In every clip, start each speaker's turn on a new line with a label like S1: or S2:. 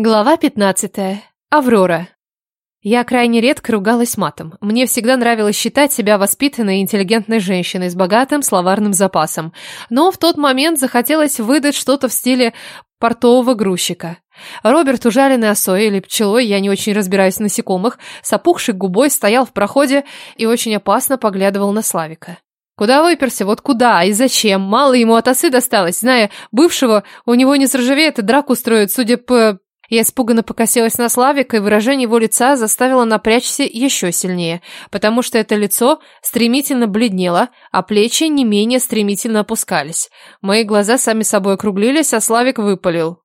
S1: Глава 15. Аврора. Я крайне редко ругалась матом. Мне всегда нравилось считать себя воспитанной и интеллигентной женщиной с богатым словарным запасом. Но в тот момент захотелось выдать что-то в стиле портового грузчика. Роберт, ужаленный осой или пчелой, я не очень разбираюсь в насекомых, с опухшей губой стоял в проходе и очень опасно поглядывал на Славика. Куда выперся? Вот куда? И зачем? Мало ему от осы досталось. Зная бывшего, у него не сржавеет и драку строит, судя по... Я испуганно покосилась на Славика, и выражение его лица заставило напрячься еще сильнее, потому что это лицо стремительно бледнело, а плечи не менее стремительно опускались. Мои глаза сами собой округлились, а Славик выпалил.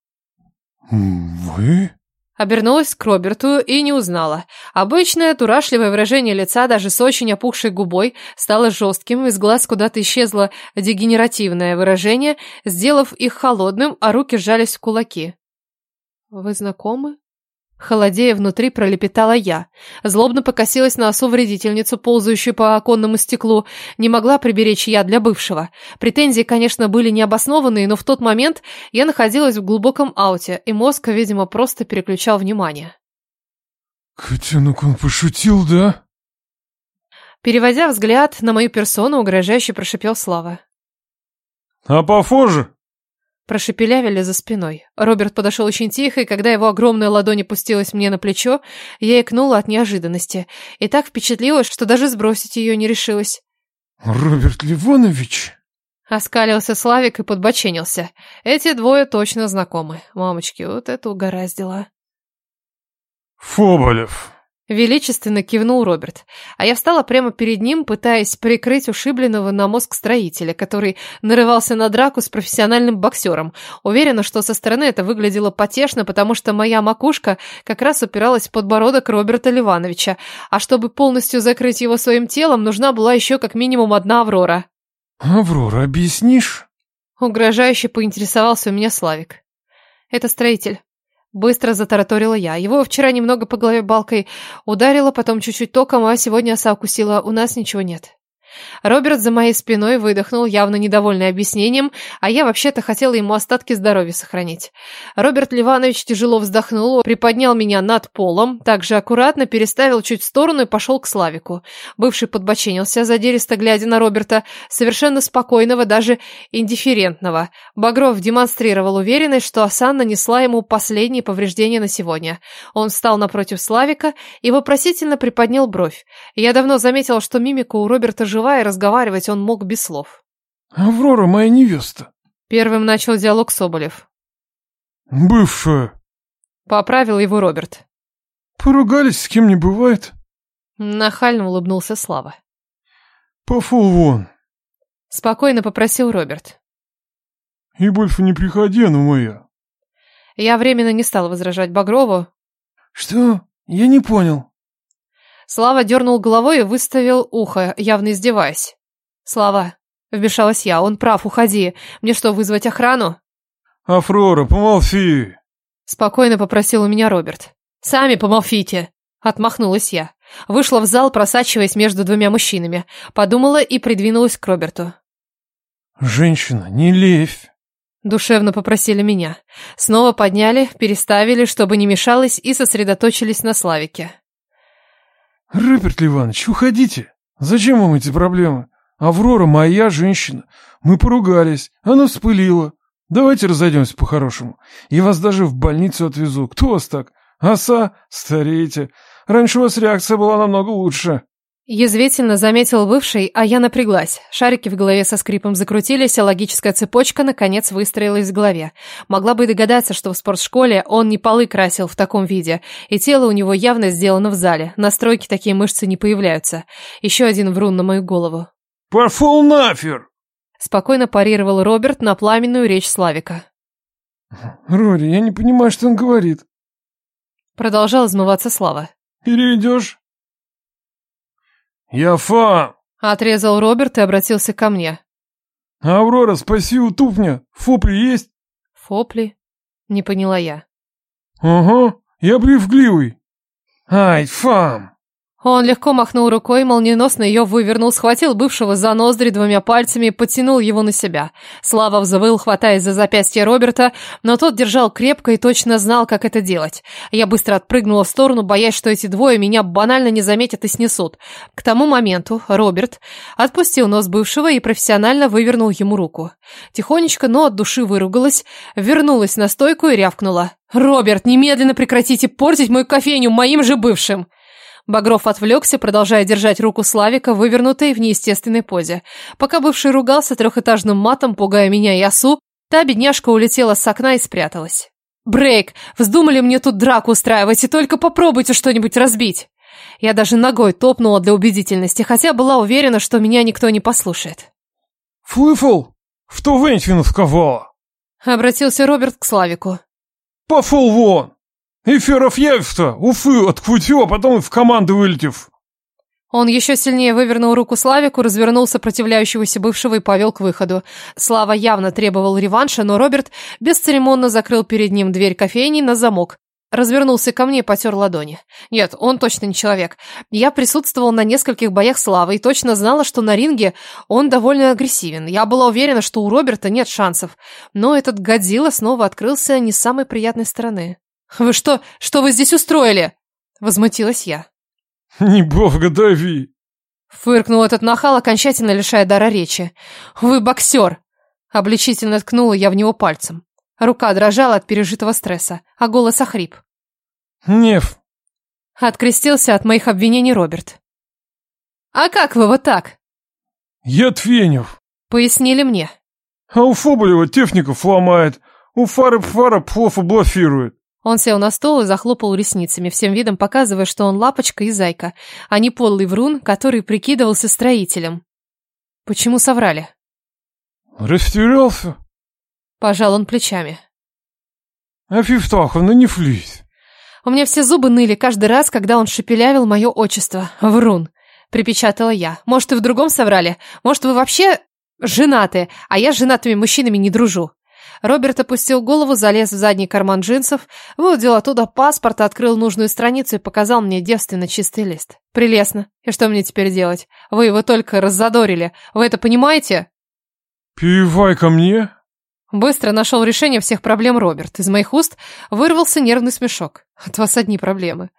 S2: «Вы?»
S1: Обернулась к Роберту и не узнала. Обычное дурашливое выражение лица, даже с очень опухшей губой, стало жестким, из глаз куда-то исчезло дегенеративное выражение, сделав их холодным, а руки сжались в кулаки. «Вы знакомы?» Холодея внутри пролепетала я. Злобно покосилась на осу-вредительницу, ползающую по оконному стеклу. Не могла приберечь я для бывшего. Претензии, конечно, были необоснованные, но в тот момент я находилась в глубоком ауте, и мозг, видимо, просто переключал внимание.
S2: «Котенок, он пошутил, да?»
S1: Переводя взгляд на мою персону, угрожающе прошипел Слава.
S2: «А похоже?»
S1: Прошепелявили за спиной. Роберт подошел очень тихо, и когда его огромная ладонь опустилась мне на плечо, я икнула от неожиданности. И так впечатлилась, что даже сбросить ее не решилась.
S2: «Роберт Ливонович?»
S1: Оскалился Славик и подбоченился. Эти двое точно знакомы. Мамочки, вот это угораздило.
S2: «Фоболев»,
S1: Величественно кивнул Роберт, а я встала прямо перед ним, пытаясь прикрыть ушибленного на мозг строителя, который нарывался на драку с профессиональным боксером. Уверена, что со стороны это выглядело потешно, потому что моя макушка как раз упиралась в подбородок Роберта Ливановича, а чтобы полностью закрыть его своим телом, нужна была еще как минимум одна Аврора.
S2: «Аврора, объяснишь?»
S1: Угрожающе поинтересовался у меня Славик. «Это строитель». Быстро затараторила я. Его вчера немного по голове балкой ударило, потом чуть-чуть током, а сегодня оса укусила. У нас ничего нет. Роберт за моей спиной выдохнул, явно недовольный объяснением, а я вообще-то хотела ему остатки здоровья сохранить. Роберт Ливанович тяжело вздохнул, приподнял меня над полом, также аккуратно переставил чуть в сторону и пошел к Славику. Бывший подбоченился, задиристо глядя на Роберта, совершенно спокойного, даже индифферентного. Багров демонстрировал уверенность, что оса нанесла ему последние повреждения на сегодня. Он встал напротив Славика и вопросительно приподнял бровь. Я давно заметила, что мимика у Роберта живая, и разговаривать он мог без слов.
S2: «Аврора моя невеста».
S1: Первым начал диалог Соболев.
S2: «Бывшая».
S1: Поправил его Роберт.
S2: «Поругались, с кем не бывает».
S1: Нахально улыбнулся Слава.
S2: «Пошел вон».
S1: Спокойно попросил Роберт.
S2: «И больше не приходи, она моя».
S1: Я временно не стал возражать Багрову.
S2: «Что? Я не понял».
S1: Слава дернул головой и выставил ухо, явно издеваясь. «Слава», — вмешалась я, — «он прав, уходи. Мне что, вызвать охрану?»
S2: «Афрора, помолчи!»
S1: Спокойно попросил у меня Роберт. «Сами помолчите!» Отмахнулась я. Вышла в зал, просачиваясь между двумя мужчинами. Подумала и придвинулась к Роберту.
S2: «Женщина, не левь!»
S1: Душевно попросили меня. Снова подняли, переставили, чтобы не мешалось, и сосредоточились на Славике.
S2: «Роберт Ливанович, уходите! Зачем вам эти проблемы? Аврора моя женщина. Мы поругались, она вспылила. Давайте разойдемся по-хорошему. Я вас даже в больницу отвезу. Кто вас так? Оса? Стареете. Раньше у вас реакция была намного лучше».
S1: Язвительно заметил бывший, а я напряглась. Шарики в голове со скрипом закрутились, а логическая цепочка наконец выстроилась в голове. Могла бы догадаться, что в спортшколе он не полы красил в таком виде, и тело у него явно сделано в зале. На стройке такие мышцы не появляются. Еще один врун на мою голову.
S2: «Пошел нафер!»
S1: Спокойно парировал Роберт на пламенную речь Славика.
S2: «Рори, я не понимаю, что он говорит».
S1: Продолжал измываться Слава.
S2: «Перейдешь?» «Я фа!»
S1: — отрезал Роберт и обратился ко мне.
S2: «Аврора, спаси у тупня. Фопли есть?»
S1: «Фопли?» — не поняла я.
S2: «Ага, я брюзгливый». «Ай, фам!»
S1: Он легко махнул рукой, молниеносно ее вывернул, схватил бывшего за ноздри двумя пальцами и потянул его на себя. Слава взвыл, хватаясь за запястье Роберта, но тот держал крепко и точно знал, как это делать. Я быстро отпрыгнула в сторону, боясь, что эти двое меня банально не заметят и снесут. К тому моменту Роберт отпустил нос бывшего и профессионально вывернул ему руку. Тихонечко, но от души выругалась, вернулась на стойку и рявкнула. «Роберт, немедленно прекратите портить мою кофейню моим же бывшим!» Багров отвлекся, продолжая держать руку Славика, вывернутой в неестественной позе. Пока бывший ругался трехэтажным матом, пугая меня и осу, та бедняжка улетела с окна и спряталась. «Брейк! Вздумали мне тут драку устраивать, и только попробуйте что-нибудь разбить!» Я даже ногой топнула для убедительности, хотя была уверена, что меня никто не послушает.
S2: «Флыфл, что Вентвин сказала?»
S1: Обратился Роберт к Славику.
S2: «Пошел вон!» Эфиров явится, Уфы открутил, а потом в команду вылетев.
S1: Он еще сильнее вывернул руку Славику, развернул сопротивляющегося бывшего и повел к выходу. Слава явно требовал реванша, но Роберт бесцеремонно закрыл перед ним дверь кофейни на замок. Развернулся ко мне и потер ладони. Нет, он точно не человек. Я присутствовал на нескольких боях Славы и точно знала, что на ринге он довольно агрессивен. Я была уверена, что у Роберта нет шансов. Но этот годзилла снова открылся не с самой приятной стороны. «Вы что, что вы здесь устроили?» Возмутилась я.
S2: «Не бога дави!»
S1: Фыркнул этот нахал, окончательно лишая дара речи. «Вы боксер!» Обличительно ткнула я в него пальцем. Рука дрожала от пережитого стресса, а голос охрип.
S2: «Нев!»
S1: Открестился от моих обвинений Роберт. «А как вы вот так?»
S2: «Я Твенев!»
S1: Пояснили мне.
S2: «А у Фоболева техников ломает, у Фары Фара плохо блофирует.
S1: Он сел на стол и захлопал ресницами, всем видом показывая, что он лапочка и зайка, а не подлый врун, который прикидывался строителем. Почему соврали?
S2: Растерялся.
S1: Пожал он плечами.
S2: А Фифтаховна не флись.
S1: У меня все зубы ныли каждый раз, когда он шепелявил мое отчество. Врун. Припечатала я. Может, и в другом соврали? Может, вы вообще женаты, а я с женатыми мужчинами не дружу? Роберт опустил голову, залез в задний карман джинсов, выудил оттуда паспорт, открыл нужную страницу и показал мне девственно чистый лист. «Прелестно. И что мне теперь делать? Вы его только раззадорили. Вы это понимаете?»
S2: «Перевай ко мне».
S1: Быстро нашел решение всех проблем Роберт. Из моих уст вырвался нервный смешок. От вас одни проблемы.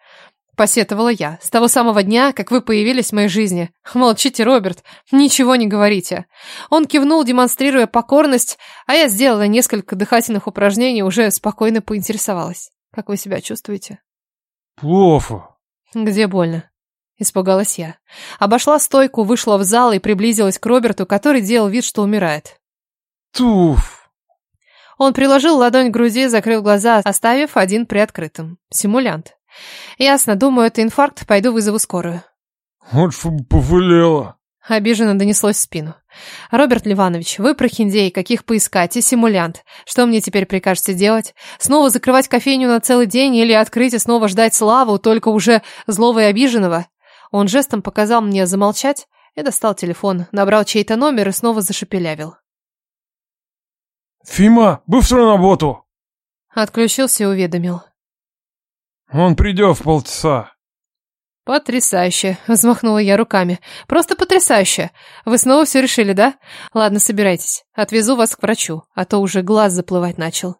S1: Посетовала я. С того самого дня, как вы появились в моей жизни. Молчите, Роберт. Ничего не говорите. Он кивнул, демонстрируя покорность, а я сделала несколько дыхательных упражнений, уже спокойно поинтересовалась. Как вы себя чувствуете?
S2: Плохо.
S1: Где больно? Испугалась я. Обошла стойку, вышла в зал и приблизилась к Роберту, который делал вид, что умирает.
S2: Туф.
S1: Он приложил ладонь к груди, закрыл глаза, оставив один приоткрытым. Симулянт. Ясно, думаю, это инфаркт, пойду вызову скорую.
S2: Вот повылела.
S1: Обиженно донеслось в спину. «Роберт Ливанович, вы прохиндей, каких поискать, и симулянт. Что мне теперь прикажете делать? Снова закрывать кофейню на целый день или открыть и снова ждать славу, только уже злого и обиженного?» Он жестом показал мне замолчать и достал телефон, набрал чей-то номер и снова зашепелявил.
S2: «Фима, быстро на работу!»
S1: Отключился и уведомил.
S2: Он придет в полчаса.
S1: Потрясающе, взмахнула я руками. Просто потрясающе. Вы снова все решили, да? Ладно, собирайтесь. Отвезу вас к врачу, а то уже глаз заплывать начал.